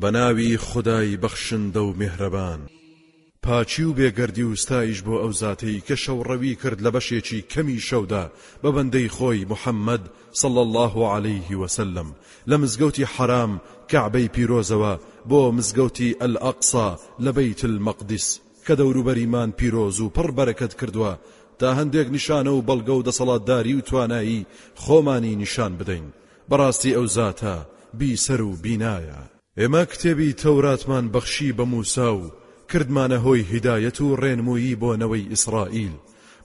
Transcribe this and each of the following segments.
بەناوی خودای بەخشندە و میهرەبان. پاکی و بێگەردی و ستایش بۆ ئەو زاتەی کە شەوڕەوی کرد لە بەشێکی کەمی شەودا بە بەندەی خۆی محەمەد صلی اللە علیه وسلم لە مزگەوتی حەرام کەعبەی پیرۆزەوە بۆ مزگەوتی الاقصی لە بیت المقدس کە دەوروبەریمان پیرۆز و پڕ بەرەکەت کردوە تا هەندێک نیشانە و بەڵگە و دەسەڵاتداری و توانایی خۆمانی نیشان بدەین بەڕاستی ئەو زاتە بیسەر و بینایە. ئێمە کتێبی تەوراتمان بەخشی بە موسا و کردمانە هۆی هیدایەت و ڕێنموویی بۆ نەوەی ئیسرائیل،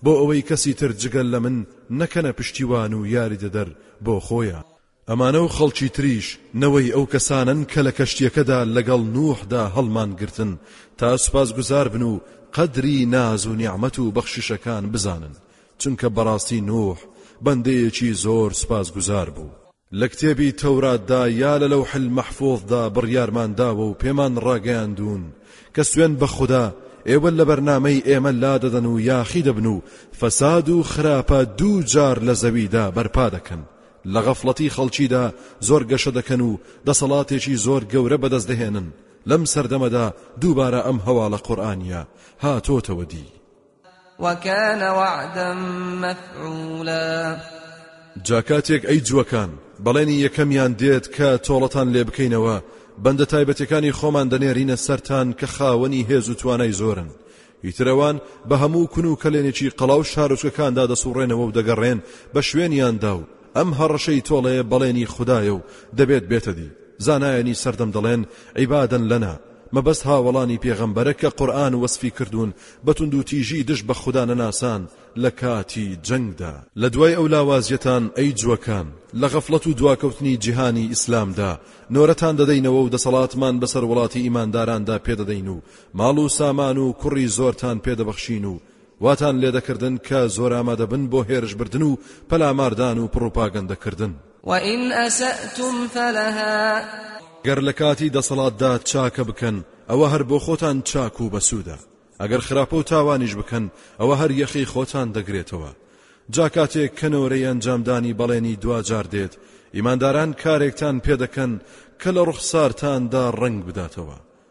بۆ ئەوەی کەسی تر جگە لە من نەکەنە پشتیوان و یاریدەدەر بۆ خۆیان. ئەمانە و خەڵکی تریش نەوەی ئەو کەسانەن کە لە کەشتییەکەدا لەگەڵ نوحدا هەڵمانگرتن تا سوپاسگوزار بن و قەدری ناز و نیعمەت و بەخششەکان بزانن، چونکە بەڕاستی نوح بەندەیەکی زۆر سوپاسگوزار بوو. لە کتێبی تەوراتدا یا لە لەوح المحفوظدا بڕیارمان داوە و پێمان ڕاگەیاندوون کە سوێن بە خودا ئێوە لە بەرنامەی ئێمە لادەدەن و یاخی دەبن و فەساد و خراپە دوو جار لە زەویدا بەرپا دەکەن لە غەفڵەتی خەڵکیدا زۆر گەشە دەکەن و دەسەڵاتێکی زۆر گەورە بەدەست دەهێنن لەم سەردەمەدا دووبارە ئەم هەواڵە قورئانییە هاتۆتەوە دی. وکان وعدا مفعولا جا کاتێک ئەی جوەکان بەڵێنی یەکەمیان دێت کە تۆڵەتان لێ بکەینەوە بەندە تایبەتەکانی خۆمان دەنێرینە سەران کە خاوەنی هێز و توانای زۆرن ئیترەوان بە هەموو کون و کەلێنێکی قەڵاو شارۆچکەکاندا دەسوڕێنەوە و دەگەڕێن بە شوێنیاندا و ئەم هەڕەشەی تۆڵەیە بەڵێنی خودایە و دەبێت بێتە دی، زانایانی سەردەم دەڵێن، عبادا لنا، مەبەست هاوەڵانی پێغەمبەرە کە قورئان وەسفی کردوون بە توندوتیژی دژ بە خودانەناسان لە کاتی جەنگدا. لە دوای ئەو لاوازیەتان ئەی جووەکان، لە غەفڵەت و دواکەوتنی جیهانی ئیسلامدا، نۆرەتان دەدەینەوە و دەسەڵاتمان بەسەر وڵاتی ئیمانداراندا پێدەدەین و ماڵ و سامان و کوڕی زۆرتان پێدەبەخشین و واتان لێدەکردن کە زۆرامادەبن بۆ هێرشبردن و پەلاماردان و پڕوپاگەندەکردن. وَإِنْ أَسَأْتُمْ فَلَهَا. گەر لە کاتی دەسەڵاتدا چاکە بکەن ئەوە هەر بۆ خۆتان چاک و بەسوودە، ئەگەر خراپە و تاوانیش بکەن ئەوە هەر یەخەی خۆتان دەگرێتەوە، جا کاتێک کە نۆرەی ئەنجامدانی بەڵێنی دواجار دێت ئیمانداران کارێکتان پێدەکەن کە لە ڕوخسارتاندا ڕەنگ بداتەوە.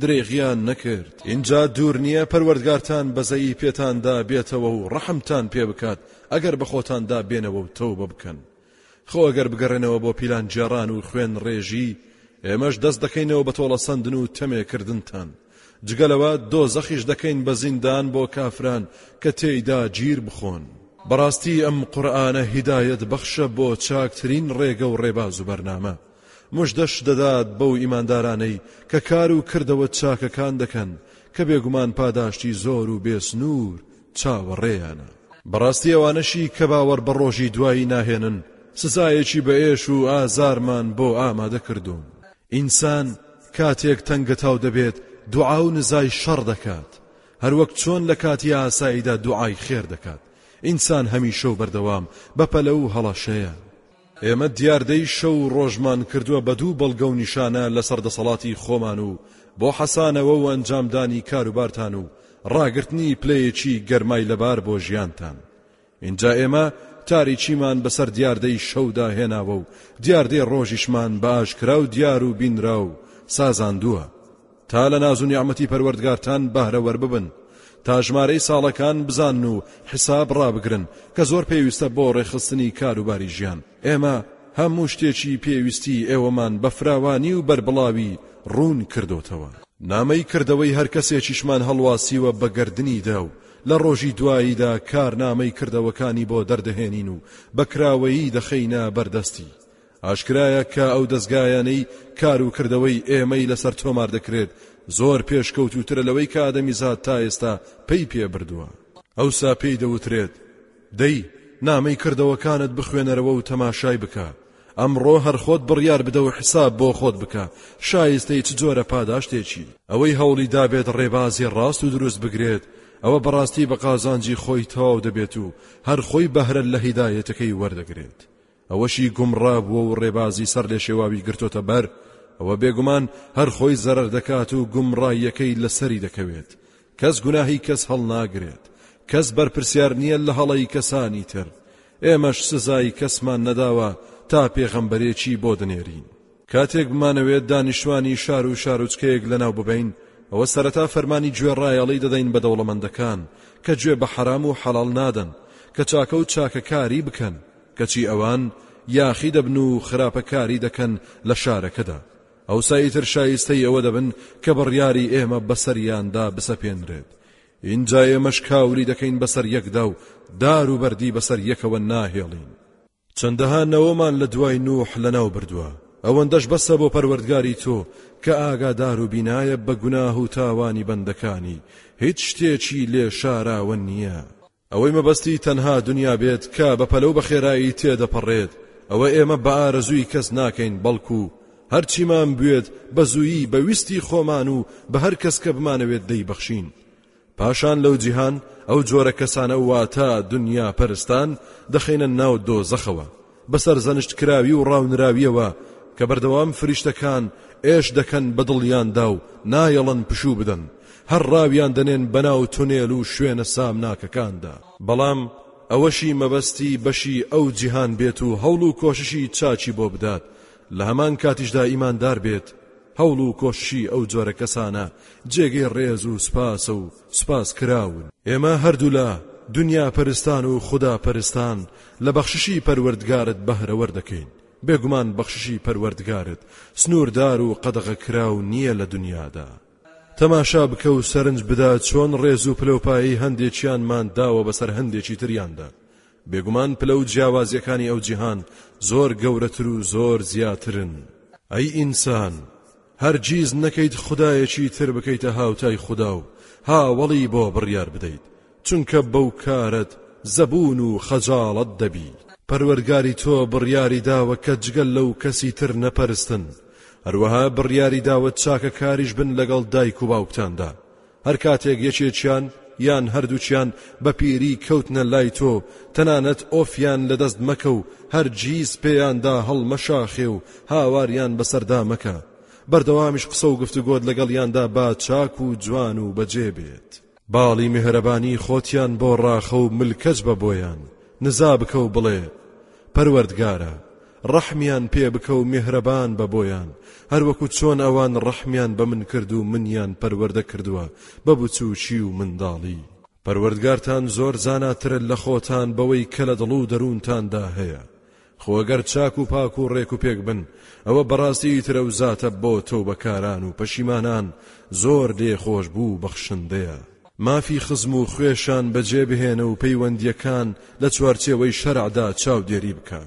درێغیان نەکرد ئینجا دوور نییە پەروەردگارتان بەزەیی پێتاندا بێتەوە و ڕەحمتان پێ بکات ئەگەر بەخۆتاندا بێنەوە و تەوبە بکەن خۆ ئەگەر بگەڕێنەوە بۆ پیلان جێڕان و خوێن ڕێژی ئێمەش دەست دەکەینەوە بە تۆڵە سندن و تەمێکردنتان جگەلەوە دۆزەخیش دەکەین بە زیندان بۆ کافران کە تێیدا گیر بخۆن بەڕاستی ئەم قورآانە هیدایەت بەخشە بۆ چاکترین ڕێگە و ڕێباز و بەرنامە مژدەش دەدات بەو ئیماندارانەی کە کار و کردەوە چاکەکان دەکەن کە بێگومان پاداشتی زۆر و بێ سنوور چاوەڕێیانە. بەڕاستی ئەوانەشی کە باوەڕ بە ڕۆژی دوایی ناهێنن سزایەکی بەئێش و ئازارمان بۆ ئامادە کردوون. ئینسان کاتێک تەنگەتاو دەبێت دوعا و نزای شەڕ دەکات، هەروەک چۆن لە کاتی ئاساییدا دوعای خێر دەکات. ئینسان هەمیشە و بەردەوام بە پەلە و هەڵەشەیە. ئێمە دیاردەی شەو و ڕۆژمان کردووە بە دوو بەڵگە و نیشانە لەسەر دەسەڵاتی خۆمان و بۆ حەسانەوە و ئەنجامدانی کاروبارتان و ڕاگرتنی پلەیەکی گەرمای لەبار بۆ ژیانتان ئینجا ئێمە تاریکیمان بەسەر دیاردەی شەودا هێناوە و دیاردەی ڕۆژیشمان بە ئاشکرا و دیار و بینراو سازاندووە. تا لە ناز و نیعمەتی پەروەردگارتان بەهرەوەر ببن تا ژمارەی ساڵەکان بزان و حساب ڕابگرن کە زۆر پێویستە بۆ ڕێخستنی کاروباری ژیان ئێمە هەموو شتێکی پێویستی ئێوەمان بە فراوانی و بەربڵاوی ڕوون کردوتەوە نامەی کردەوەی هەر کەسێکیشمان هەڵواسیوە بە گەردنیدا و لە ڕۆژی دواییدا کارنامەی کردەوەکانی بۆ دەردەهێنین و بە کراوەیی دەخەینە بەردەستی ئاشکرایە کە ئەو دەزگایانەی کار و کردەوەی ئێمەی لەسەر تۆمار دەکرێت زۆر پێشکەوتووترە لەوەی کە ئادەمیزاد تا ئێستا پێی پێبردووە. ئەوسا پێی دەوترێت، دەی نامەی کردەوەکانت بخوێنەرەوە و تەماشای بکە، ئەمڕۆ هەر خۆت بڕیار بدە و حساب بۆ خۆت بکە شایستەی چ جۆرە پاداشتێکی. ئەوەی هەوڵی دابێت ڕێبازی ڕاست و دروست بگرێت، ئەوە بەڕاستی بە قازانجی خۆی تەواو دەبێت و هەر خۆی بەهرە لە هیدایەتەکەی وەردەگرێت. ئەوەشی گومڕا بووە و ڕێبازی سەر لێشێواوی گرتۆتە بەر، ئەوە بێگومان هەر خۆی زەرەر دەکات و گومڕاییەکەی لەسەری دەکەوێت، کەس گوناهی کەس هەڵناگرێت، کەس بەرپرسیار نییە لە هەڵەی کەسانی تر، ئێمەش سزای کەسمان نەداوە تا پێغەمبەرێکی بۆ دنێرین. کاتێک بمانەوێت دانیشتوانی شار و شاروچکەیەک لەناو ببەین، ئەوە سەرەتا فەرمانی گوێڕایەڵی دەدەین بە دەوڵەمەندەکان، کە گوێ بە حەرام و حەڵاڵ نادەن، کە چاکە و چاکەکاری بکەن، کەچی ئەوان یاخی دەبن و خراپەکاری دەکەن لە شارەکەدا، ئەوسا ئیتر شایستەی ئەوە دەبن کە بڕیاری ئێمە بەسەریاندا بسەپێنرێت، ئینجا ئێمەش کاولی دەکەین بەسەر یەکدا و دار و بەردی بەسەر یەکەوە ناهێڵین. چەندەها نەوەمان لە دوای نوح لەناو بردووە، ئەوەندەش بەسە بۆ پەروەردگاری تۆ کە ئاگادار و بینایە بە گوناه و تاوانی بەندەکانی، هیچ شتێکی لێ شاراوە نییە. ئەوەی مەبەستی تەنها دونیا بێت کە بە پەلەو بە خێرایی تێدەپەڕێت، ئەوە ئێمە بە ئارەزووی کەس ناکەین بەڵکو هەرچیمان بوێت بە زوویی بە ویستی خۆمان و بە هەر کەس کە بمانەوێت دەیبەخشین. پاشان لەو جیهان ئەو جۆرە کەسانە واتە دونیا پەرستان دەخەینە ناو دۆزەخەوە، بە سەرزەنشت کراوی و ڕاونراویەوە کە بەردەوام فریشتەکان ئێش دەکەن بە دڵیاندا و نایەڵن پشوو بدەن، هەر ڕاویان دەنێن بەناو تونێل و شوێنە سامناکەکاندا. بەڵام ئەوەشی مەبەستی بەشی ئەو جیهان بێت و هەوڵ و کۆششی چاکی بۆ بدات، لە هەمان کاتیشدا ئیماندار بێت، هەوڵ و کۆششی ئەو جۆرە کەسانە جێگەی ڕێز و سوپاسە و، سوپاس کراون. ئێمە هەردوولا دونیا پەرستان و خودا پەرستان لە بەخششی پەروەردگارت بەهرەوەر دەکەین، بێگومان بەخششی پەروەردگارت سنووردار و قەدەغەکراو نییە لە دونیادا. تەماشا بکە و سەرنج بدە چۆن ڕێز و پلەوپایەی هەندێکیانمان داوە بەسەر هەندێکی تریاندا. بێگومان پلە و جیاوازییەکانی ئەو جیهان زۆر گەورەتر و زۆر زیاترن. ئەی ئینسان! هەرگیز نەکەیت خودایەکی تر بکەیتە هاوتای خودا و هاوەڵی بۆ بڕیار بدەیت چونکە بەو کارەت زەبوون و خەجاڵەت دەبیت. پەروەرگاری تۆ بڕیاری داوە کە جگە لەو کەسی تر نەپەرستن، هەروەها بڕیاری داوە چاکەکاریش بن لەگەڵ دایک و باوکتاندا، هەر کاتێک یەکێکیان یان هەردووکیان بە پیری کەوتنە لای تۆ، تەنانەت ئۆفیان لەدەست مەکە و هەرگیز پێیاندا هەڵمەشاخێ و هاواریان بەسەردا مەکە، بەردەوامیش قسە و گفتوگۆت لەگەڵیاندا با چاک و جوان و بەجێ بێت. باڵی میهرەبانی خۆتیان بۆ ڕاخە و ملکەچ بە بۆیان، نزا بکە و بڵێ، پەروەردگارە! ڕەحمیان پێ بکە و میهرەبان بە بۆیان، هەروەکو چۆن ئەوان ڕەحمیان بە من کرد و منیان پەروەردە کردووە بە بچووکی و منداڵی. پەروەردگارتان زۆر زاناترە لە خۆتان بەوەی کە لە دڵ و دەروونتاندا هەیە. خۆ گەر چاک و پاک و ڕێک و پێک بن، ئەوە بەڕاستی ئیتر ئەو زاتە بۆ تۆبەکاران و پەشیمانان زۆر لێخۆشبوو و بەخشندەیە. مافی خزم و خوێشان بەجێ بهێنە و پەیوەندییەکان لە چوارچێوەی شەرعدا چاودێری بکە.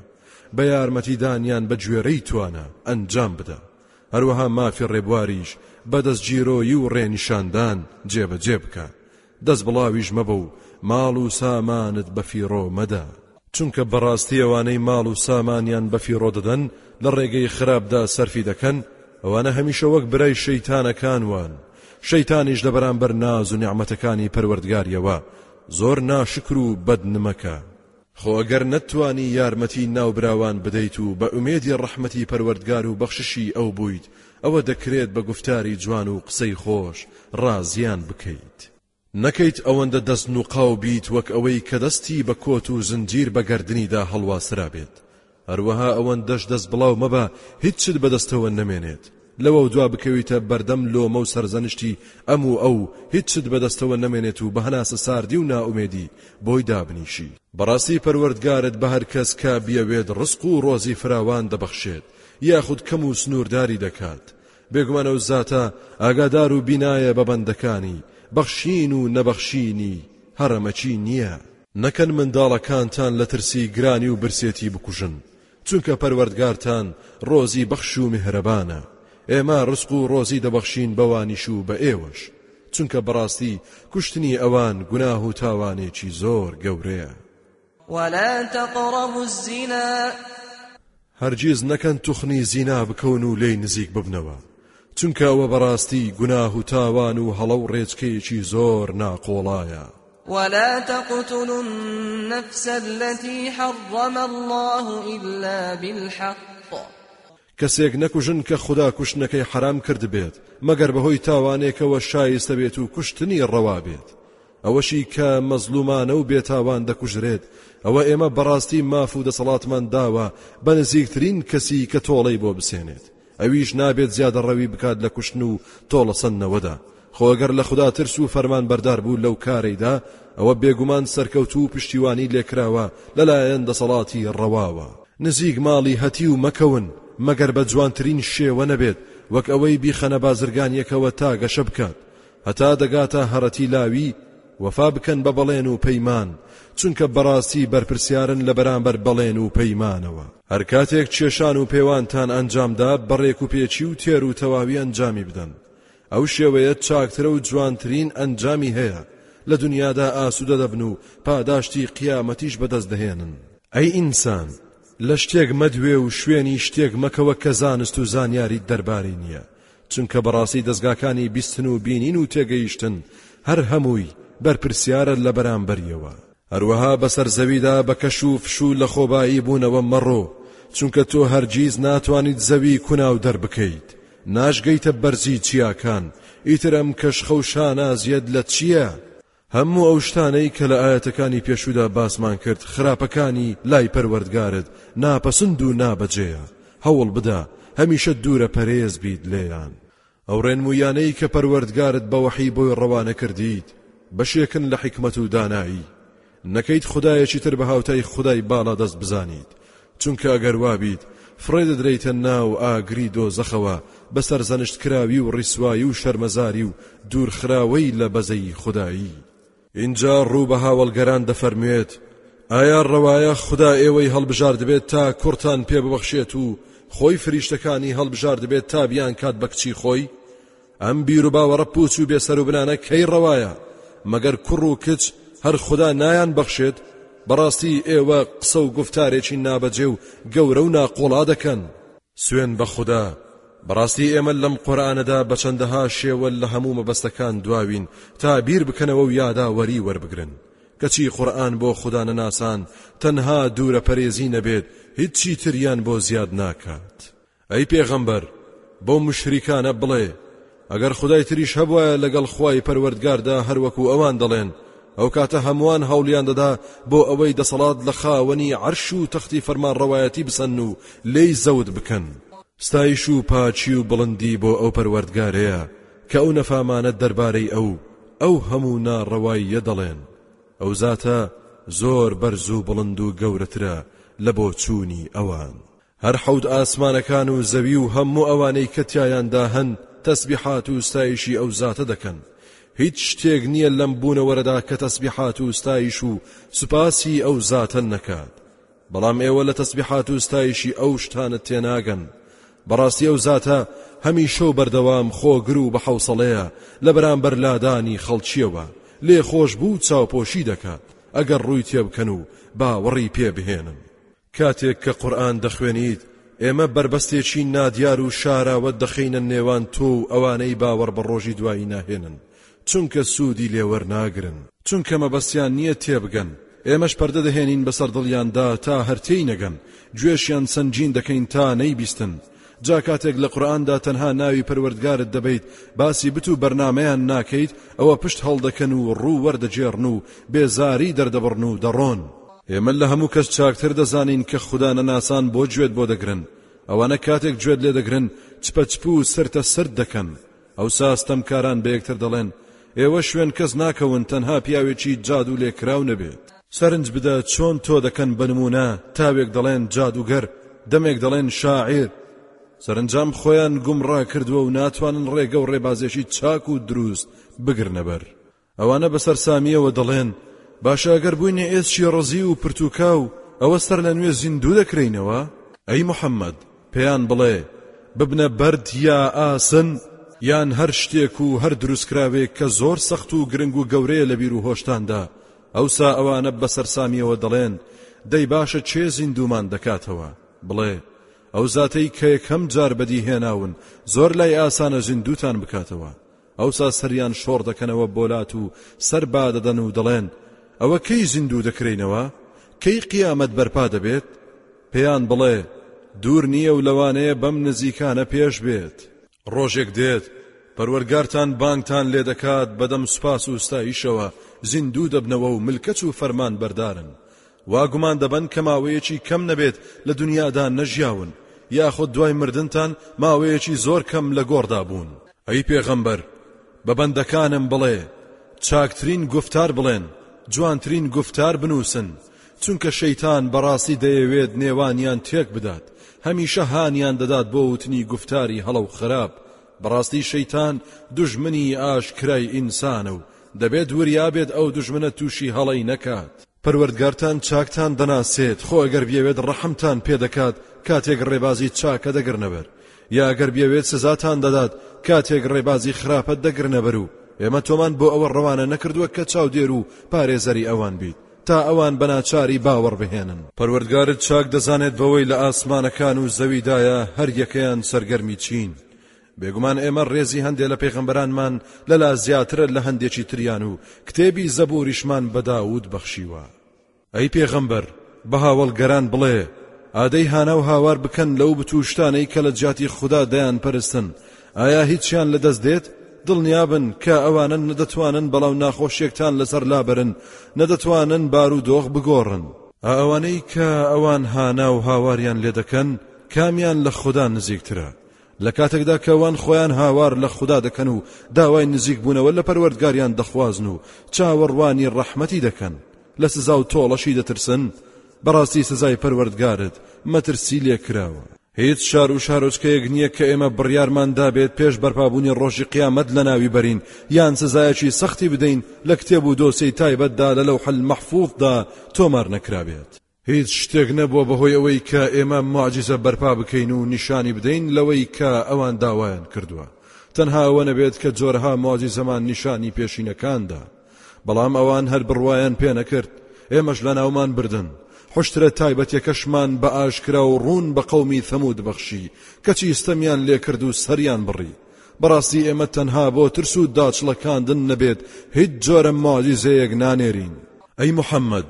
بە یارمەتی دانیان بە گوێرەی توانا ئەنجام بدا، هەروەها مافی ڕێبواریش بە دەستگیرۆیی و ڕێنیشاندان جێبەجێ بکە، دەستبڵاویش مەبە و ماڵ و سامانت بە فیڕۆ مەدە، چونکە بەڕاستی ئەوانەی ماڵ و سامانیان بە فیڕۆ دەدەن لە ڕێگەی خراپدا سەرفی دەکەن ئەوانە هەمیشە وەک برای شەیتانەکان وان، شەیتانیش لە بەرامبەر ناز و نیعمەتەکانی پەروەردگاریەوە زۆر ناشکر و بەدنمەکە. خۆ گەر نەتتوانی یارمەتی ناوبراوان بدەیت و بە ئومێدی ڕەحمەتی پەروەردگار و بەخششی ئەو بوویت ئەوە دەکرێت بە گوفتاری جوان و قسەی خۆش ڕازیان بکەیت نەکەیت ئەوەندە دەست نوقاو بیت وەک ئەوەی کە دەستی بە کۆت و زنجیر بە گەردنیدا هەڵواسرابێت هەروەها ئەوەندەش دەست بڵاو مەبە هیچت بەدەستەوە نەمێنێت لەوەودوا بکەویتە بەردەم لۆمە و سەرزەنشتی ئەم و ئەو هیچت بەدەستەوە نەمێنێت و بە هەناسە ساردی و نائومێدی بۆی دابنیشی. بەڕاستی پەروەردگارت بە هەر کەس کە بیەوێت ڕزق و ڕۆزی فراوان دەبەخشێت یاخود کەم و سنوورداری دەکات، بێگومان ئەو زاتە ئاگادار و بینایە بە بەندەکانی، بەخشین و نەبەخشینی هەڕەمەکی نییە. نەکەن منداڵەکانتان لە ترسی گرانی و برسێتی بکوژن چونکە پەروەردگارتان ڕۆزی بەخش و میهرەبانە ئێمە ڕزق و ڕۆزی دەبەخشین بەوانیش و بە ئێوەش چونکە بەڕاستی کوشتنی ئەوان گوناه و تاوانێکی زۆر گەورەیە ولا تقربوا الزنا هەرگیز نەکەن توخنی زینا بکەون و لێی نزیک ببنەوە چونکە ئەوە بەڕاستی گوناه و تاوان و هەڵە و ڕێچکەیەکی زۆر ناقۆڵایە ولا تقتلوا النفس التي حرم الله إلا بالحق کەسێک نەکوژن کە خدا کوشتنەکەی حرام کرد بێت مەگەر بەهۆی تاوانێکەوە شایستە بێت و کوشتنی ڕەوا بێت ئەوەشی کە مەزلومانە و بێتاوان دەکوژرێت، ئەوە ئێمە بەڕاستی ماف و دەسەڵاتمان داوە بە نزیکترین کەسی کە تۆڵەی بۆ بسێنێت، ئەویش نابێت زیادەڕەوی بکات لە کوشتن و تۆڵەسەندنەوەدا، خۆ گەر لە خودا ترس و فەرمانبەردار بوو لەو کارەیدا، ئەوە بێگومان سەرکەوتوو و پشتیوانی لێکراوە لەلایەن دەسەڵاتی ڕەواوە. نزیک ماڵی هەتیو مەکەون مەگەر بە جوانترین شێوە نەبێت، وەک ئەوەی بیخەنە بازرگانیەکەوە تا گەشە بکات، هەتا دەگاتە هەڕەتی لاوی، وەفا بکەن بە بەڵێن و پەیمان، چونکە بەڕاستی بەرپرسیارن لە بەرامبەر بەڵێن و پەیمانەوە. هەر کاتێک کێشان و پێوانتان ئەنجام دا بە ڕێکوپێکی و تێروتەواوی ئەنجامی بدەن، ئەو شێوەیە چاکترە و جوانترین ئەنجامی هەیە، لە دنیادا ئاسوودە دەبن و پاداشتی قیامەتیش بەدەست دەهێنن. ئەی ئینسان، لە شتێک مەدوێ و شوێنی شتێک مەکەوە کە زانست و زانیاریت دەربارەی نییە، چونکە بەڕاستی دەزگاکانی بیستن و بینین و تێگەیشتن هەر هەمووی بەرپرسیارە لە بەرامبەریەوە. هەروەها بەسەر زەویدا بە کەش و فش و لەخۆبایی بوونەوە مەڕۆ، چونکە تۆ هەرگیز ناتوانیت زەوی کوناودەر بکەیت، ناشگەیتە بەرزی چیاکان، ئیتر ئەم کەشخە و شانازییەت لە چییە؟ هەموو ئەو شتانەی کە لە ئایەتەکانی پێشوودا باسمان کرد خراپەکانی لای پەروەردگارت ناپەسند و نابەجێیە، هەوڵ بدە هەمیشە دوورە پەرێز بیت لێیان. ئەو ڕێنموویانەی کە پەروەردگارت بە وەحی بۆی ڕەوانە کردیت بەشێکن لە حیکمەت و دانایی. نەکەیت خودایەکی تر بە هاوتای خودای باڵادەست بزانیت، چونکە ئەگەر وابیت فڕێدەدرێیتە ناو ئاگری دۆزەخەوە بە سەرزەنشت کراوی و ڕیسوایی و شەرمەزاری و دوورخراوەی لە بەزەیی خودایی ئینجا ڕوو بە هاوەڵگەران دەفەرموێت ئایا ڕەوایە خودا ئێوەی هەڵبژاردبێت تا کوڕتان پێ ببەخشێت و خۆی فریشتەکانی هەڵبژاردبێت تا بیان کات بە کچی خۆی ئەم بیروباوەڕە پوچ و بێسەروبنانە کەی ڕەوایە مەگەر کوڕ و کچ هەر خوددا نایان بەخشێت بەڕاستی ئێوە قسە و گفتارێکی نابەجێ و گەورە و ناقۆڵا دەکەن سوێن بە خوددا بەڕاستی ئێمە لەم قۆرانەدا بە چەندەها شێوە لە هەموو مەبەستەکان دواوین تا بیر بکەنەوە و یاداوەری وەربگرن کەچی قورآن بۆ خوددا نەناسان تەنها دوورە پەرێزی نەبێت هیچی تریان بۆ زیاد ناکات. ئەی پێغەمبەر بەو موشریکانە بڵێ، ئەگەر خودای تریش هەبوایە لەگەڵ خوای پەروەردگاردا هەر وەکو ئەوان دەڵێن، ئەو کاتە هەمووان هەوڵیان دەدا بۆ ئەوەی دەسەڵات لە خاوەنی عەرش و تەختی فەرمانڕەوایەتی بسەن و لێی زەوت بکەن. ستایش و پاکی و بڵندی بۆ ئەو پەروەردگارەیە کە ئەو نەفامانە دەربارەی ئەو ئەو هەموو ناڕەواییە دەڵێن، ئەو زاتە زۆر بەرز و بڵند و گەورەترە لە بۆچوونی ئەوان. هەر حەوت ئاسمانەکان و زەوی و هەموو ئەوانەی کە تیایاندا هەن تەسبیحات و ستایشی ئەو زاتە دەکەن، هیچ شتێک نییە لەم بوونەوەرەدا کە تەسبیحات و ستایش و سوپاسی ئەو زاتە نەکات، بەڵام ئێوە لە تەسبیحات و ستایشی ئەو شتانە تێناگەن، بەڕاستی ئەو زاتە هەمیشە و بەردەوام خۆگر و بە حەوسەڵەیە لە بەرامبەر لادانی خەڵکییەوە، لێخۆشبوو و چاوپۆشی دەکات ئەگەر ڕووی تێبکەن و باوەڕی پێبهێنن. کاتێک کە قورئان دەخوێنیت ئێمە بەربەستێکی نادیار و شاراوە دەخەینە نێوان تۆ و ئەوانەی باوەڕ بە ڕۆژی دوایی ناهێنن چونکە سوودی لێ وەرناگرن چونکە مەبەستیان نییە تێبگەن ئێمەش پەردە دەهێنین بەسەر دڵیاندا تا هەر تێی نەگەن گوێشیان سەنگین دەکەین تا نەیبیستن جا کاتێک لە قورئاندا تەنها ناوی پەروەردگارت دەبەیت باسی بت و بەرنامەیان ناکەیت ئەوە پشت هەڵدەکەن و ڕوو وەردەگێڕن و بێزاری دەردەبڕن و دەڕۆن ئێمە لە هەموو کەس چاکتر دەزانین کە خودا نەناسان بۆ گوێت بۆ دەگرن ئەوانە کاتێک گوێت لێ دەگرن چپە چپ و سرتە سرت دەکەن ئەوسا ستەمکاران بە یەکتر دەڵێن، ئێوە شوێن کەس ناکەون تەنها پیاوێکی جادوو لێکراو نەبێت. سەرنج بدە چۆن تۆ دەکەن بە نموونە تاوێک دەڵێن جادووگەر، دەمێک دەڵێن شاعیر. سەرەنجام خۆیان گومڕا کردووە و ناتوانن ڕێگە و ڕێبازێکی چاک و دروست بگرنە بەر. ئەوانە بە سەرسامییەوە دەڵێن، باشە ئەگەر بووینە ئێسکی ڕزیو و پرتووکاو، ئەوە سەرلەنوێ زیندوو دەکرێینەوە؟ ئەی محەممەد، پێیان بڵێ، ببنە بەرد یا ئاسن، یان هەر شتێک و هەر دروستکراوێک کە زۆر سەخت و گرنگ و گەورەیە لە بیر و هۆشتاندا، ئەوسا ئەوانە بە سەرسامییەوە دەڵێن، دەی باشە کێ زیندوومان دەکاتەوە؟ بڵێ، ئەو زاتەی کە یەکەم جار بەدیهێناون، زۆر لای ئاسانە زیندووتان بکاتەوە. ئەوسا سەریان شۆڕ دەکەنەوە بۆ لات و سەر با دەدەن و دەڵێن، ئەوە کەی زیندوو دەکرێینەوە؟ کەی قیامەت بەرپا دەبێت؟ پێیان بڵێ، دوور نییە و لەوانەیە بەم نزیکانە پێش بێت. ڕۆژێک دێت پەروەرگارتان بانگتان لێ دەکات بەدەم سوپاس و ستایشەوە زیندوو دەبنەوە و ملکەچ و فەرمانبەردارن، وا گومان دەبەن کە ماوەیەکی کەم نەبێت لە دونیادا نەژیاون، یاخود دوای مردنتان ماوەیەکی زۆر کەم لە گۆڕدا بوون. ئەی پێغەمبەر بە بەندەکانم بڵێ، چاکترین گوفتار بڵێن، جوانترین گوفتار بنووسن، چونکە شەیتان بەڕاستی دەیەوێت نێوانیان تێک بدات، هەمیشە هانیان دەدات بۆ وتنی گوفتاری هەڵە و خراپ، بەڕاستی شەیتان دوژمنی ئاشکرای ئینسانە و دەبێت وریا بێت ئەو دوژمنە تووشی هەڵەی نەکات. پەروەردگارتان چاکتان دەناسێت خۆ ئەگەر بیەوێت ڕەحمتان پێدەکات کاتێک ڕێبازی چاکە دەگرنە بەر یا ئەگەر بیەوێت سزاتان دەدات کاتێک ڕێبازی خراپەت دەگرنە بەر و ئێمە تۆمان بۆ ئەوە ڕەوانە نەکردووە کە چاودێر و پارێزەری ئەوان بیت تا ئەوان بەناچاری باوەڕ بهێنن پەروەردگارت چاک دەزانێت بەوەی لە ئاسمانەکان و زەویدایە هەر یەکەیان سەرگەرمی چین بێگومان ئێمە ڕێزی هەندێ لە پێغەمبەرانمان لە لا زیاترە لە هەندێکی تریان و کتێبی زەبووریشمان بە داوود بەخشیوە ئەی پێغەمبەر بە هاوەڵگەران بڵێ ئادەی هانا و هاوار بکەن لەو بتوشتانەی کە لە جیاتی خوددا دەیان پەرستن ئایا هیچیان لەدەست دێت دڵنیابن کە ئەوانن نەدەتوانن بەڵاو ناخۆشیێکتان لەسەر لابرن نەدەتوانن بار و دۆخ بگۆڕن ئەوانەی کە ئەوان هانا و هاواریان لێ دەکەن کامیان لە خوددا نزیکترە لە کاتێکدا کە وان خۆیان هاوار لە خودا دەکەن و داوای نزیک بوونەوە لە پەروەردگاریان دەخوازن و چاوەڕوانی ڕەحمەتی دەکەن لە سزا و تۆڵەشی دەترسن بەڕاستی سزای پەروەردگارت مەترسی لێ کراوە هیچ شار و شارۆچکەیەک نییە کە ئێمە بڕیارمان دابێت پێش بەرپابوونی ڕۆژی قیامەت لە ناوی بەرین یان سزایەکی سەختی بدەین لە کتێب و دۆسیەی تایبەتدا لە لەوحەل مەحفوظدا تۆمار نەکرابێت هیچ شتێک نەبووە بەهۆی ئەوەی کە ئێمە معجزە بەرپا بکەین و نیشانی بدەین لەوەی کە ئەوان داوایان کردووە تەنها ئەوە نەبێت کە جۆرها معجزەمان نیشانی پێشینەکاندا بەڵام ئەوان هەر بڕوایان پێ نەکرد ئێمەش لە ناومان بردن حشترە تایبەتەکەشمان بە ئاشکرا و ڕوون بە قەومی ثەمود بەخشی کەچی ستەمیان لێکرد و سەریان بڕی بەڕاستی ئێمە تەنها بۆ ترس و داچڵەکاندن نەبێت هیچ جۆرە مالیزەیەک نانێرین ئەی محەممەد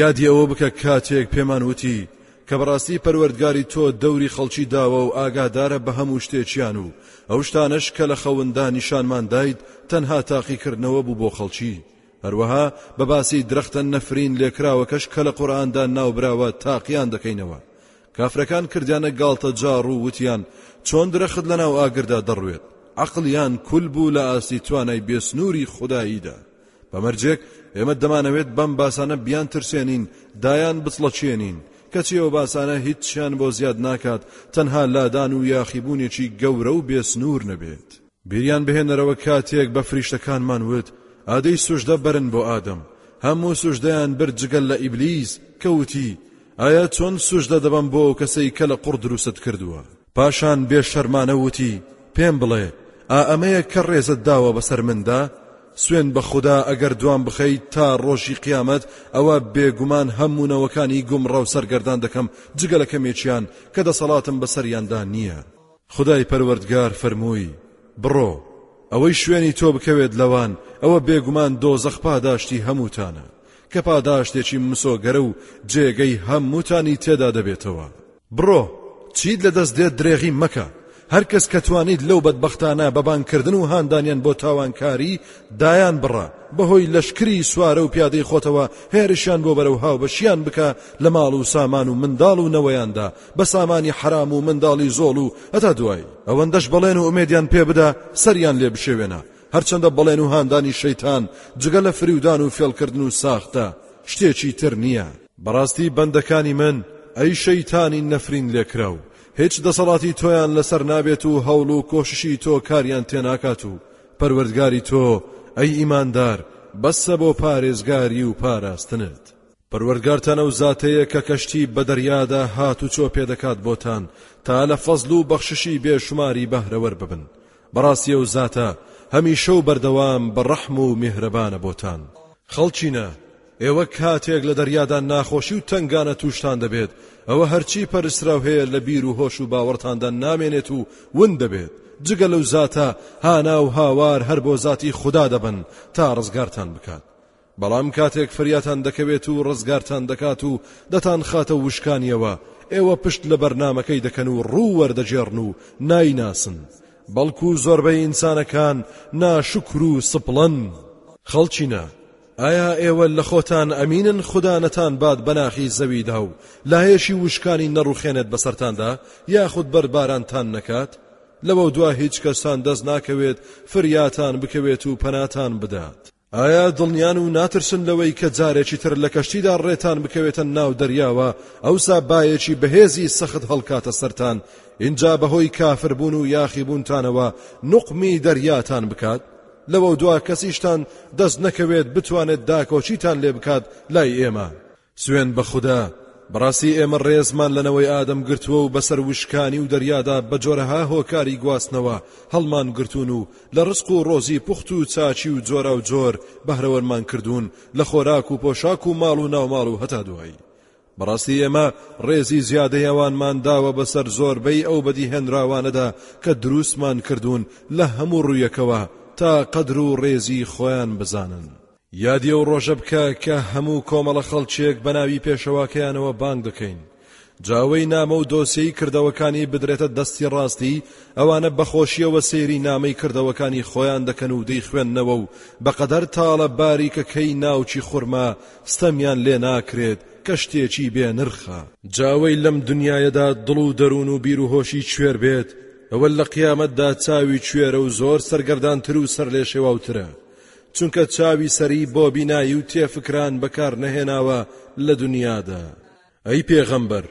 یادی ئەوە بکە کاتێک پێمان وتی کە بەڕاستی پەروەردگاری تۆ دەوری خەڵکی داوە و ئاگادارە بە هەموو شتێکیان و ئەو شتانەش کە لە خەوندا نیشانمان دایت تەنها تاقیکردنەوە بوو بۆ خەڵکی هەروەها بە باسی درەختە نەفرین لێکراوەکەش کە لە قورئاندا ناوبراوە تاقییان دەکەینەوە کافرەکان کردیانە گاڵتە جاڕ و وتیان چۆن درەخت لەناو ئاگردا دەڕوێت عقلیان کول بوو لە ئاستی توانای بێسنووری خوداییدا بە مەرجێک ئێمە دەمانەوێت بەم باسانە بیان ترسێنین دایان بچڵەچێنین کەچی ئەو باسانە هیچیان بۆ زیاد ناکات تەنها لادان و یاخیبوونێکی گەورە و بێسنوور نەبێت بیریان بهێنەرەوە کاتێک بە فریشتەکانمان وت ئادەی سوژدە بەرن بۆ ئادەم هەموو سوژدەیان برد جگەل لە ئیبلیس کەوتی ئایا چۆن سوژدە دەبم بۆ ئەو کەسەی کە لە قوڕ دروست کردووە پاشان بێ شەرمانە وتی پێم بڵێ ئا ئەمەیە کە ڕێزت داوە بەسەر مندا سوێن بە خوددا ئەگەر دوام بخەیت تا ڕۆژی قیامەت ئەوە بێگومان هەمونەوەکانی گومڕە و سەرگەردان دەکەم جگە لە کەمێکیان کە دەسەڵاتم بەسەریاندا نییە خدای پەروەردگار فەرمووی بڕۆ ئەوەی شوێنی تۆ بکەوێت لەوان ئەوە بێگومان دۆزەخ پاداشتی هەمووتانە کە پاداشتێکی مسۆگەرە و جێگەی هەمووتانی تێدا دەبێتەوە بڕۆ چیت لە دەست دێت درێغی مەکە هەر کەس کە توانیت لەو بەدبەختانە بە بانگ کردن و هاندانیان بۆ تاوانکاری دایان بڕە بە هۆی لەشکری سوارە و پیادەی خۆتەوە هێرشیان بۆ بەرە و هاوبەشیان بکە لە ماڵ و سامان و منداڵ و نەوەیاندا بە سامانی حەرام و منداڵی زۆڵ و هەتا دوایی ئەوەندەش بەڵێن و ئومێدیان پێ بدە سەریان لێ بشێوێنە هەرچەندە بەڵێن و هاندانی شەیتان جگە لە فریودان و فێڵکردن و ساختە شتێکی تر نییە. بەڕاستی بەندەکانی من ئەی شەیتانی نەفرین لێکراو هیچ دەسەڵاتی تۆیان لەسەر نابێت و هەوڵ و کۆششی تۆ کاریان تێناکات و پەروەردگاری تۆ ئەی ئیماندار بەسە بۆ پارێزگاری و پاراستنت. پەروەردگارتان ئەو زاتەیە کە کەشتی بە دەریادا هاتوچۆ پێدەکات بۆتان تا لە فەزڵ و بەخششی بێشوماری بەهرەوەر ببن، بەڕاستی ئەو زاتە هەمیشە و بەردەوام بە ڕەحم و میهرەبانە بۆتان. خەڵکینە! ئێوە کاتێک لە دەریادا ناخۆشی و تەنگانە تووشتان دەبێت، ئەوە هەرچی پەرستراو هەیە لە بیر و هۆش و باوەڕتاندا نامێنێت و ون دەبێت، جگە لەو زاتە هانا و هاوار هەر بۆ زاتی خودا دەبن تا ڕزگارتان بکات. بەڵام کاتێک فریاتان دەکەوێت و ڕزگارتان دەکات و دەتانخاتە وشکانیەوە، ئێوە پشت لە بەرنامەکەی دەکەن و ڕوو وەردەگێڕن و نایناسن، بەڵکو زۆربەی ئینسانەکان ناشوکر و سپڵەن. خەڵکینە، ئایا ئێوە لە خۆتان ئەمینن خودا نەتان بات بە ناخی زەویدا و لایەشی وشکانی نەڕوخێنێت بەسەرتاندا یاخود بەر بارانتان نەکات لەوە دوا هیچ کەستان دەست ناکەوێت فریاتان بکەوێت و پەناتان بدات ئایا دڵنیان و ناترسن لەوەی کە جارێکی تر لە کەشتیدا ڕێتان بکەوێتە ناو دەریاوە ئەوسا بایەکی بەهێزی سەخت هەڵکاتە سەران اینجا بەهۆی کافربوون و یاخیبوونتانەوە نقمی دەریاتان بکات؟ لەوەودوا کەسیشتان دەست نەکەوێت بتوانێت داکۆکیتان لێ بکات لای ئێمە. سوێند بە خودا، بەڕاستی ئێمە ڕێزمان لە نەوەی ئادەم گرتووە و بەسەر وشکانی و دەریادا بە جۆرەها هۆکاری گواستنەوە هەڵمانگرتوون و لە ڕزق و ڕۆزی پوخت و چاکی و جۆراوجۆر بەهرەوەرمان کردوون لە خۆراک و پۆشاک و ماڵ و ناوماڵ و هەتا دوایی بەڕاستی ئێمە ڕێزی زیادەی ئەوانمان داوە بەسەر زۆربەی ئەو بەدیهێنراوانەدا کە دروستمان کردوون لە هەموو ڕوویەکەوە تا قەدر و ڕێزی خۆیان بزانن. یادی ئەو ڕۆژە بکە کە هەموو کۆمەڵە خەڵکێک بە ناوی پێشەواکەیانەوە بانگ دەکەین. جا ئەوەی نامە و دۆسیەی کردەوەکانی بدرێتە دەستی ڕاستی ئەوانە بەخۆشیەوە سەیری نامەی کردەوەکانی خۆیان دەکەن و دەیخوێننەوە و بەقەدەر تاڵە باریکەکەی ناوچی خورما ستەمیان لێ ناکرێت کە شتێکی بێ نرخە. جا ئەوەی لەم دنیایەدا دڵ و دەروون و بیر و هۆشی کوێر بێت ئەوە لە قیامەتدا چاوی کوێرە و زۆر سەرگەردانتر و سەرلێشێواوترە چونکە چاوی سەری بۆ بینایی و تێفکران بەکار نەهێناوە لە دنیادا ئەی پێغەمبەر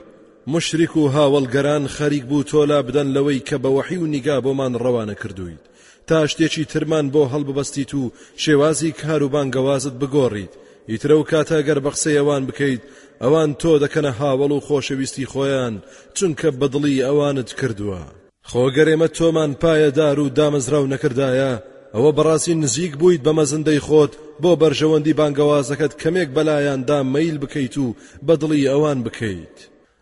موشریک و هاوەڵگەران خەریک بوو تۆ لابدەن لەوەی کە بە وەحی و نیگا بۆمان ڕەوانە کردوویت تا شتێکی ترمان بۆ هەڵببەستیت و شێوازی کار و بانگەوازت بگۆڕیت ئیترە و کاتە گەر بە قسەی ئەوان بکەیت ئەوان تۆ دەکەنە هاوەڵ و خۆشەویستی خۆیان چونکە بەدڵی ئەوانت کردووە خۆ گەر ئێمە تۆمان پایەدار و دامەزراو نەکردایە، ئەوە بەڕاستی نزیک بوویت بە مەزندەی خۆت بۆ بەرژەوەندی بانگەوازەکەت کەمێک بەلایاندا مەیل بکەیت و بە دڵی ئەوان بکەیت.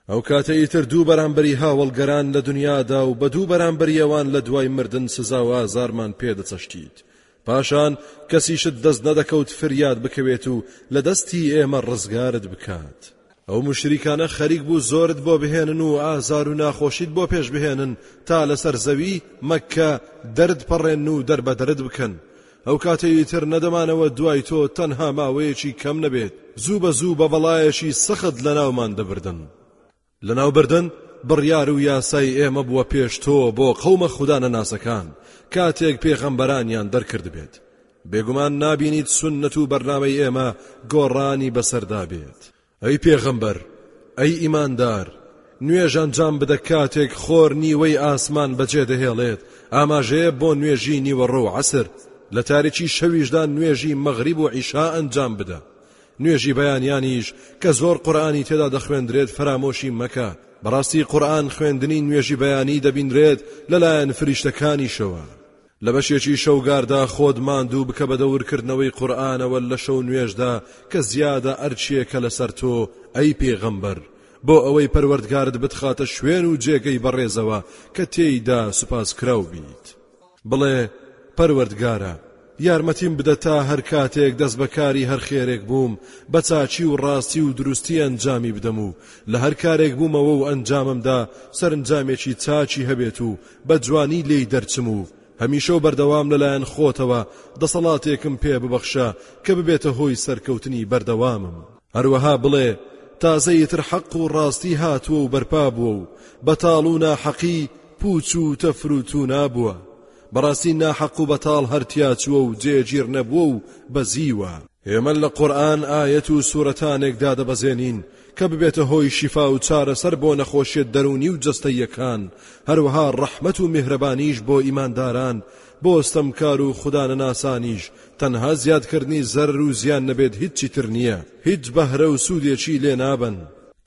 ئەو کاتە ئیتر دوو بەرامبەری هاوەڵگەران لە دنیادا و بە دوو بەرامبەری ئەوان لە دوای مردن سزا و ئازارمان پێ دەچەشتیت، پاشان کەسیشت دەست نەدەکەوت فریاد بکەوێت و لە دەستی ئێمە ڕزگارت بکات. ئەو مشریکانە خەریک بوو زۆرت بۆ بهێنن و ئازار و ناخۆشیت بۆ پێش بهێنن تا لەسەر زەوی مەککە دەرد پەڕێن و دەربەدەرت بکەن ئەو کاتەی تر نەدەمانەوە دوای تۆ تەنها ماوەیەکی کەم نەبێت زوو بە زوو بە بەڵایەکی سەخت لە ناومان دەبردن لەناوبردن بڕیار و یاسای ئێمە بووە پێش تۆ بۆ قەومە خودا نەناسەکان کاتێک پێغەمبەرانیان دەرکردبێت بێگومان نابینیت سونەت و بەرنامەی ئێمە گۆڕانی بەسەردا بێت ئەی پێغەمبەر ئەی ئیماندار نوێژ ئەنجام بدە کاتێک خۆر نیوەی ئاسمان بەجێ دەهێڵێت ئاماژەیە بۆ نوێژی نیوەڕۆ و عەسر لە تاریکی شەویشدا نوێژی مەغریب و عیشا ئەنجام بدە نوێژی بەیانیانیش کە زۆر قورئانی تێدا دەخوێندرێت فەرامۆشی مەکە، بەڕاستی قورئان خوێندنی نوێژی بەیانی دەبینرێت لەلایەن فریشتەکانیشەوە. لە بەشێکی شەوگاردا خۆت ماندوو بکە بە دەورکردنەوەی قورئانەوە لە شەو نوێژدا کە زیادە ئەرکێکە لەسەر تۆ ئەی پێغەمبەر بۆ ئەوەی پەروەردگارت بتخاتە شوێن و جێگەی بەڕێزەوە کە تێیدا سوپاسکراو بیت. بڵێ، پەروەردگارە، یارمەتیم بدە تا هەر کاتێک دەست بە کاری هەر خێرێک بووم بە چاکی و ڕاستی و دروستی ئەنجامی بدەم و لە هەر کارێک بوومەوە و ئەنجاممدا سەرنجامێکی چاکی هەبێت و بە جوانی لێی دەرچم و هەمیشە و بەردەوام لەلایەن خۆتەوە دەسەڵاتێکم پێ ببەخشە کە ببێتە هۆی سەرکەوتنی بەردەوامم. هەروەها بڵێ، تازە ئیتر حەق و ڕاستی هاتووە و بەرپا بووە و بەتاڵ و ناحەقی پووچ و تەفر و توونا بووە، بەڕاستی ناحەق و بەتاڵ هەر تیاچووە و جێگیر نەبووە و بەزیوە. ئێمە لە قورئان ئایەت و سورەتانێک دادەبەزێنین کە ببێتە هۆی شیفا و چارەسەر بۆ نەخۆشیە دەروونی و جەستەییەکان، هەروەها ڕەحمەت و میهرەبانیش بۆ ئیمانداران بۆ ستەمکار و خودا نەناسانیش تەنها زیادکردنی زەرەر و زیان نەبێت هیچی تر نییە، هیچ بەهرە و سوودێکی لێ نابەن.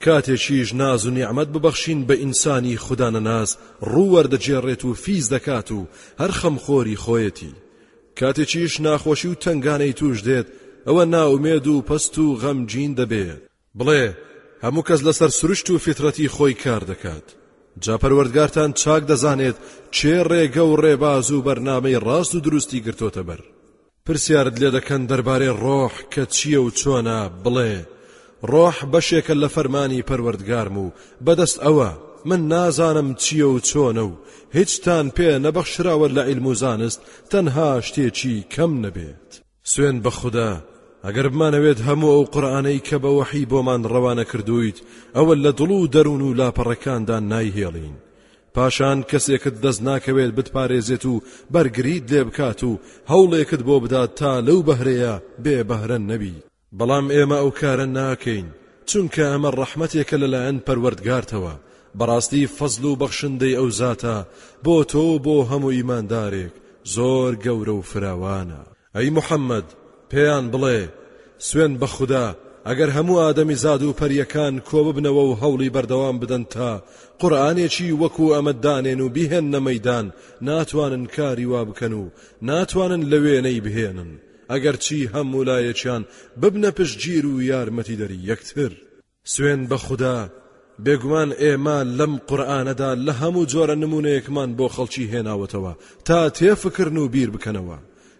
کاتێکیش ناز و نیعمەت ببەخشین بە ئینسانی خودا نەناس ڕوو وەردەگێڕێت و فیز دەکات و هەر خەمخۆری خۆیەتی، کاتێکیش ناخۆشی و تەنگانەی تووش دێت ئەوە نائومێد و پەست و غەمگین دەبێت، بڵێ، هەموو کەس لەسەر سروشت و فیترەتی خۆی کار دەکات، جا پەروەردگارتان چاک دەزانێت کێ ڕێگە و ڕێباز و بەرنامەی ڕاست و دروستی گرتۆتە بەر. پرسیارت لێ دەکەن دەربارەی ڕۆح کە چییە و چۆنە، بڵێ، ڕۆح بەشێکە لە فەرمانی پەروەردگارم و بەدەست ئەوە، من نازانم چییە و چۆنە و هیچتان پێ نەبەخشراوە لە عیلم و زانست تەنها شتێکی کەم نەبێت. سوێند بە خودا ئەگەر بمانەوێت هەموو ئەو قورآانەی کە بە وەحی بۆمان ڕەوانە کردویت ئەوە لە دڵ و دەروون و لاپەڕەکاندا نایهێڵین پاشان کەسێکت دەست ناکەوێت بتپارێزێت و بەرگریت لێ بکات و هەوڵێکت بۆ بدات تا لەو بەهرەیە بێ بەهرە نەبی بەڵام ئێمە ئەو کارە ناکەین چونکە ئەمە ڕەحمەتێکە لەلایەن پەروەردگارتەوە بەڕاستی فەزڵ و بەخشندەی ئەو زاتە بۆ تۆ و بۆ هەموو ئیماندارێک زۆر گەورە و فراوانە، ئەی محەممەد پێیان بڵێ، سوێند بە خودا ئەگەر هەموو ئادەمیزاد و پەرییەکان کۆ ببنەوە و هەوڵی بەردەوام بدەن تا قورئانێکی وەکوو ئەمە دانێن و بیهێننە مەیدان ناتوانن کاری وا بکەن و ناتوانن لە وێنەی بهێنن ئەگەرچی هەموو لایەکیان ببنە پشتگیر و یارمەتیدەری یەکتر سوێن بە خودا، بێگومان ئێمە لەم قورئانەدا لە هەموو جۆرە نموونەیەکمان بۆ خەڵکی هێناوەتەوە تا تێفکرن و بیر بکەنەوە،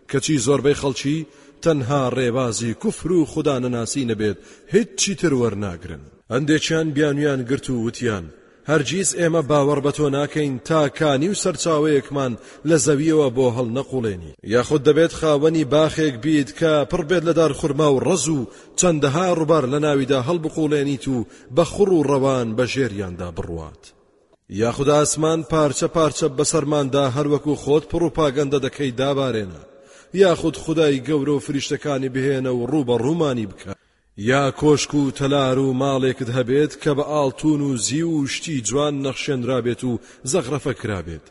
کەچی زۆربەی خەڵکی تەنها ڕێبازی کوفر و خودا نەناسی نەبێت هیچی تر وەرناگرن. هەندێکیان بیانویان گرت و وتیان، هەرگیز ئێمە باوەڕ بە تۆ ناکەین تا کانی و سەرچاوەیەکمان لە زەوییەوە بۆ هەڵنەقوڵێنی. یاخود دەبێت خاوەنی باخێک بیت کە پڕ بێت لە دارخورما و ڕەز و چەندەها ڕوبار لە ناویدا هەڵبقوڵێنیت و بە خوڕ و ڕەوان بە ژێریاندا بڕوات. یاخود ئاسمان پارچە پارچە بە سەرماندا هەر وەکو خۆت پڕوپاگەندە دەکەی دابارێنە. یاخود خودای گەورە و فریشتەکانی بهێنە و ڕووبەڕوومانی بکە. یا کۆشک و تەلار و ماڵێکت هەبێت کە بە ئاڵتوون و زیو و شتی جوان نەخشێنرابێت و زەخرەفە کرابێت،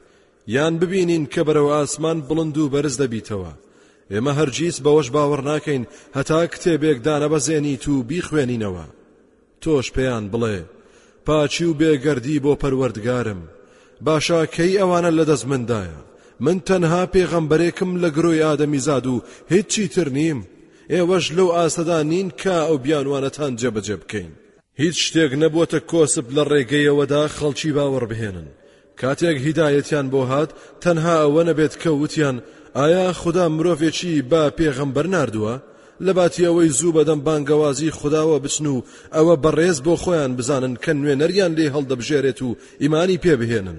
یان ببینین کە بەرەو ئاسمان بڵند و بەرز دەبیتەوە، ئێمە هەرگیز بەوەش باوەڕ ناکەین هەتا کتێبێک دانەبەزێنیت و بیخوێنینەوە. تۆش پێیان بڵێ، پاچی و بێگەردی بۆ پەروەردگارم باشە کەی ئەوانە لە دەست مندایە من تەنها پێغەمبەرێکم لە گرۆی ئادەمیزاد و هیچی تر نیم ئێوەش لەو ئاستەدا نین کە ئەو بیانوانەتان جێبەجێ بکەین هیچ شتێک نەبووەتە کۆسپ لە ڕێگەیەوەدا خەڵکی باوەڕبهێنن کاتێک هیدایەتیان بۆ هات تەنها ئەوە نەبێت کە وتیان ئایا خدا مرۆڤێکی بە پێغەمبەر ناردووە لەباتی ئەوەی زوو بەدەم بانگەوازی خداوە بچن و ئەوە بەڕێز بۆ خۆیان بزانن کە نوێنەریان لێ هەڵدەبژێرێت و ئیمانی پێبهێنن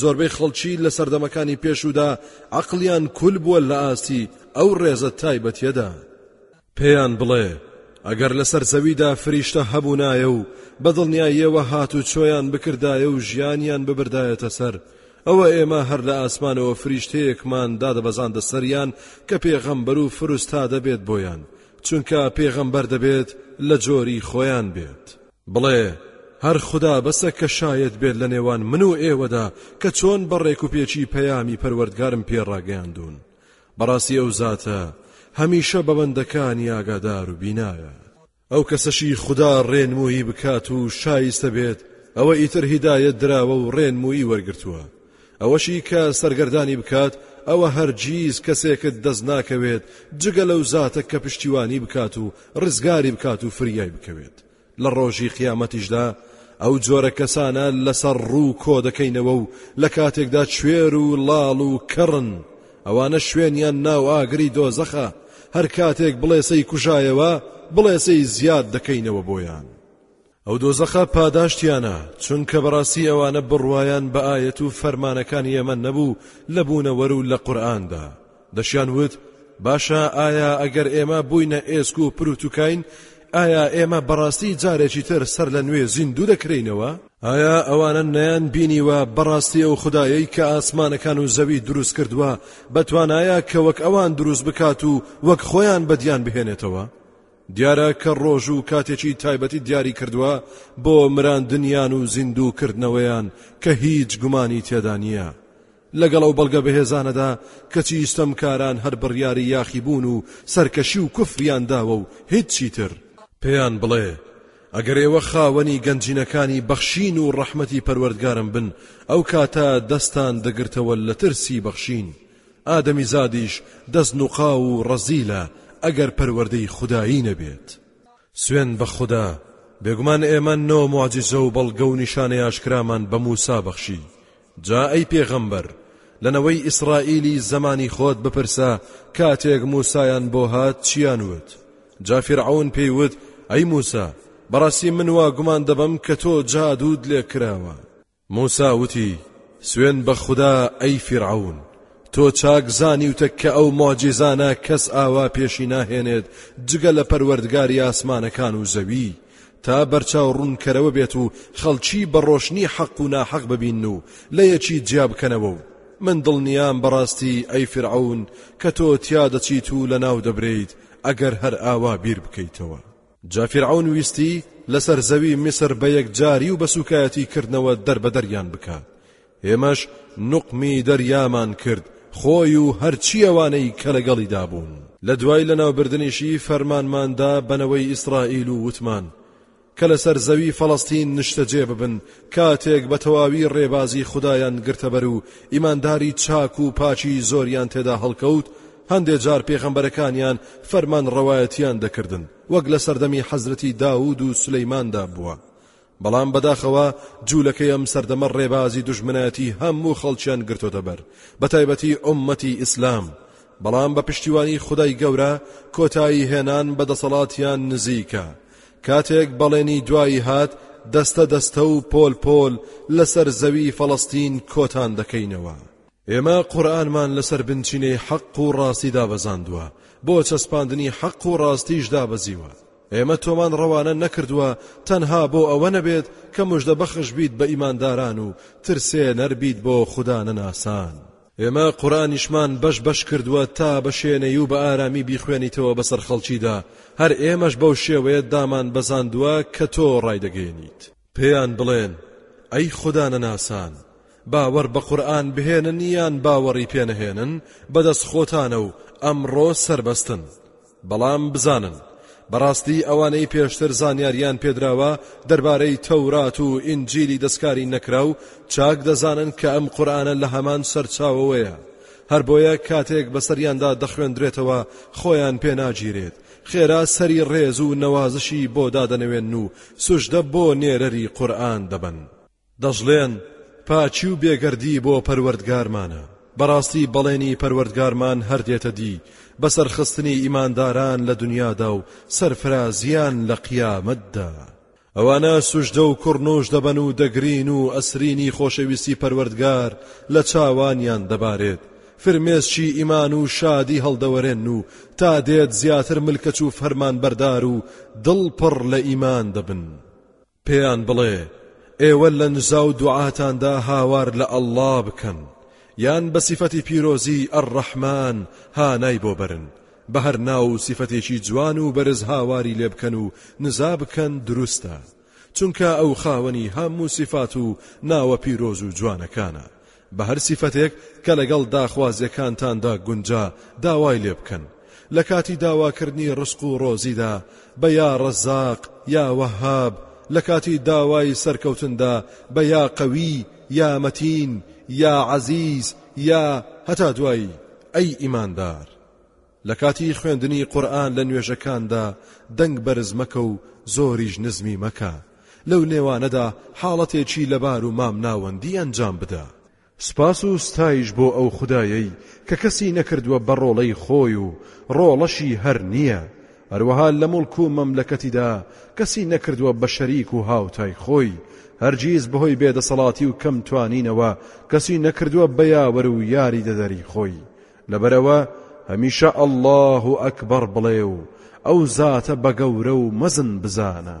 زۆربەی خەڵکی لە سەردەمەکانی پێشودا عقلیان کول بووە لە ئاستی ئەو ڕێزە تایبەتیەدا پێیان بڵێ ئەگەر لەسەر زەویدا فریشتە هەبوونایە و بە دڵنیاییەوە هات و چۆیان بکردایە و ژیانیان ببردایەتە سەر ئەوە ئێمە هەر لە ئاسمانەوە فریشتەیەکمان دادەبەزاندە سەریان کە پێغەمبەر و فرستا دەبێت بۆیان چونکە پێغەمبەر دەبێت لە جۆری خۆیان بێت بڵێ هەر خدا بەسە کە شایەت بێت لە نێوان من و ئێوەدا کە چۆن بەڕێک و پێچی پەیامی پەروەردگارم پێڕاگەیاندون بەڕاستی ئەو زاتە هەمیشە بە بەندەکانی ئاگادار و بینایە. ئەو کەسەشی خودا ڕێنمووی بکات و شایستە بێت ئەوە ئیتر هیدایەت دراوە و ڕێنمووی وەرگرتووە، ئەوەشی کە سەرگەردانی بکات ئەوە هەرگیز کەسێکت دەست ناکەوێت جگە لەو زاتە کە پشتیوانی بکات و ڕزگاری بکات و فریای بکەوێت. لە ڕۆژی قیامەتیشدا ئەو جۆرە کەسانە لەسەر ڕوو کۆ دەکەینەوە و لە کاتێکدا کوێر و ڵاڵ و کەڕن ئەوانە شوێنیان ناو ئاگری دۆزەخە هەر کاتێک بڵێسەی کوژایەوە بڵێسەی زیاد دەکەینەوە بۆیان ئەو دۆزەخە پاداشتیانە چونکە بەڕاستی ئەوانە بڕوایان بە ئاەت و فەرمانەکانی ئێمە نەبوو لە بوونەوەر و لە قورئاندا دەشیان وت، باشە ئایا ئەگەر ئێمە بووینە ئێسک و پروتوکاین، ئایا ئێمە بەڕاستی جارێکی تر سەرلەنوێ زیندوو دەکرێینەوە؟ ئایا ئەوانە نەیان بینیوە بەڕاستی ئەو خودایەی کە ئاسمانەکان و زەوی دروست کردووە بە توانایە کە وەک ئەوان دروست بکات و وەک خۆیان بەدیان بهێنێتەوە؟ دیارە کە ڕۆژ و کاتێکی تایبەتی دیاری کردووە بۆ مراندنیان و زیندوو کردنەوەیان کە هیچ گومانی تێدا نییە. لەگەڵ ئەو بەڵگە بەهێزانەدا کەچی ستەمکاران هەر بڕیاری یاخیبوون و سەرکەشی و کوفریان داوە و هیچی تر. پێیان بڵێ، ئەگەر ئێوە خاوەنی گەنجینەکانی بەخشین و ڕەحمەتی پەروەردگارم بن ئەو کاتە دەستان دەگرتەوە لە ترسی بەخشین، ئادەمیزادیش دەست نوقاو و ڕەزیلە ئەگەر پەروەردەی خودایی نەبێت. سوێند بە خودا، بێگومان ئێمە نۆ موعجیزە و بەڵگە و نیشانەی ئاشکرامان بە موسا بەخشی، جا ئەی پێغەمبەر لە نەوەی ئیسرائیلی زەمانی خۆت بپرسە کاتێک موسایان بۆ هات چیان وت، جا فیرعەون پێی وت ئەی موسا بەڕاستی من وا گومان دەبەم کە تۆ جادووت لێ کراوە. موسا وتی، سوێن بە خودا ئەی فیرعەون، تۆ چاک زانیوتە کە ئەو موعجیزانە کەس ئاوا پێشی ناهێنێت جگە لە پەروەردگاری ئاسمانەکان و زەوی، تا بەرچاو ڕوونکەرەوە بێت و خەڵکی بە ڕۆشنی حەق و ناحەق ببینن و لە یەکی جیا بکەنەوە و من دڵنیام بەڕاستی ئەی فیرعەون کە تۆ تیا دەچیت و لەناو دەبرێیت ئەگەر هەر ئاوا بیر بکەیتەوە. جا فیرعەون ویستی لەسەر زەوی میسر بە یەکجاری و بە سووکایەتی کردنەوە دەربەدەریان بکات ئێمەش نوقمی دەریامان کرد خۆی و هەرچی ئەوانەی کە لەگەڵیدا بوون لە دوای لەناوبردنیشی فەرمانماندا بەنەوەی ئیسرائیل و وتمان کە لەسەر زەوی فەڵەستین نیشتەجێ ببن کاتێک بە تەواوی ڕێبازی خدایان گرتەبەر و ئیمانداری چاک و پاچی زۆریان تێدا هەڵکەوت هەندێ جار پێغەمبەرەکانیان فەرمان ڕەوایەتیان دەکردن وەک لە سەردەمی حەزرەتی داود و سلەیماندا بووە بەڵام بەداخەوە جوولەکەی ئەم سەردەمە ڕێبازی دژمنایەتی هەموو خەڵکیان گرتۆتە بەر بەتایبەتی ئۆمەتی ئیسلام بەڵام بە پشتیوانی خدای گەورە کۆتایی هێنان بە دەسەڵاتیان نزیکە کاتێک بەڵێنی دوایی هات دەستە دەستە و پۆل پۆل لەسەر زەوی فەڵستین کۆتان دەکەینەوە ئێمە قورئانمان لەسەر بنچینەی حەق و ڕاستی دابەزاندووە، بۆ چەسپاندنی حەق و ڕاستیش دابەزیوە. ئێمە تۆمان ڕەوانە نەکردووە تەنها بۆ ئەوە نەبێت کە مژدەبەخش بیت بە ئیمانداران و ترسێنەر بیت بۆ خودا نەناسان. ئێمە قورئانیشمان بەش بەش کردووە تا بە شێنەیی و بە ئارامی بیخوێنیتەوە بەسەر خەڵکیدا، هەر ئێمەش بەو شێوەیە دامانبەزاندووە کە تۆ ڕایدەگەیەنیت. پێیان بڵێن، ئەی خودا نەناسان، باوەڕ بە قورئان بهێنن یان باوەڕی پێ نەهێنن بەدەست خۆتانە و ئەمڕۆ سەربەستن، بەڵام بزانن، بەڕاستی ئەوانەی پێشتر زانیاریان پێدراوە دەربارەی تەورات و ئینجیلی دەستکاری نەکراو چاک دەزانن کە ئەم قورئانە لە هەمان سەرچاوەوەیە هەر بۆیە کاتێک بەسەریاندا دەخوێندرێتەوە خۆیان پێناگیرێت خێرا سەری ڕێز و نەوازشی بۆ دادەنەوێن و سوژدە بۆ نێرەری قورئان دەبەن. دەشڵێن، پاکی و بێگەردی بۆ پەروەردگارمانە. بەڕاستی بەڵێنی پەروەردگارمان هەر دێتە دی، بە سەرخستنی ئیمانداران لە دنیادا و سەرفرازییان لە قیامەتدا. ئەوانە سوژدە و کوڕنوش دەبەن و دەگرین و ئەسرینی خۆشەویستی پەروەردگار لە چاوانیان دەبارێت، فرمێسکی ئیمان و شادی هەڵدەوەرێن و تا دێت زیاتر ملکەچ و فەرمانبەردار و دڵ پڕ لە ئیمان دەبن. پێیان بڵێ، ئێوە لە نزا و دوعاتاندا هاوار لە اللە بکەن، یان بە سیفەتی پیرۆزیی الرحمن هانای بۆ بەرن، بە هەر ناو و سیفەتێکی جوان و بەرز هاواری لێ بکەن و نزا بکەن دروستە، چونکە ئەو خاوەنی هەموو سیفات و ناوە پیرۆز و جوانەکانە، بە هەر سیفەتێک کە لەگەڵ داخوازیەکانتاندا گونجا داوای لێ بکەن، لە کاتی داواکردنی ڕزق و ڕۆزیدا بە یا ڕەزاق یا وەهاب، لە کاتی داوای سەرکەوتندا بە یا قەوی یا مەتین یا عەزیز یا. هەتا دوایی، ئەی ئیماندار! لە کاتی خوێندنی قورئان لە نوێژەکاندا دەنگ بەرز مەکە و زۆریش نزمی مەکە، لەو نێوانەدا حاڵەتێکی لەبار و مامناوەندی ئەنجام بدە. سوپاس و ستایش بۆ ئەو خودایەی کە کەسی نەکردووە بە ڕۆڵەی خۆی و ڕۆڵەشی هەر نییە، هەروەها لە موڵک و مەملەکەتیدا کەسی نەکردووە بە شەریک و هاوتای خۆی، هەرگیز بەهۆی بێدەسەڵاتی و کەمتوانینەوە کەسی نەکردووە بە یاوەر و یاریدەدەری خۆی، لەبەرئەوە هەمیشە اللە اکبر بڵێ و ئەو زاتە بەگەورە و مەزن بزانە.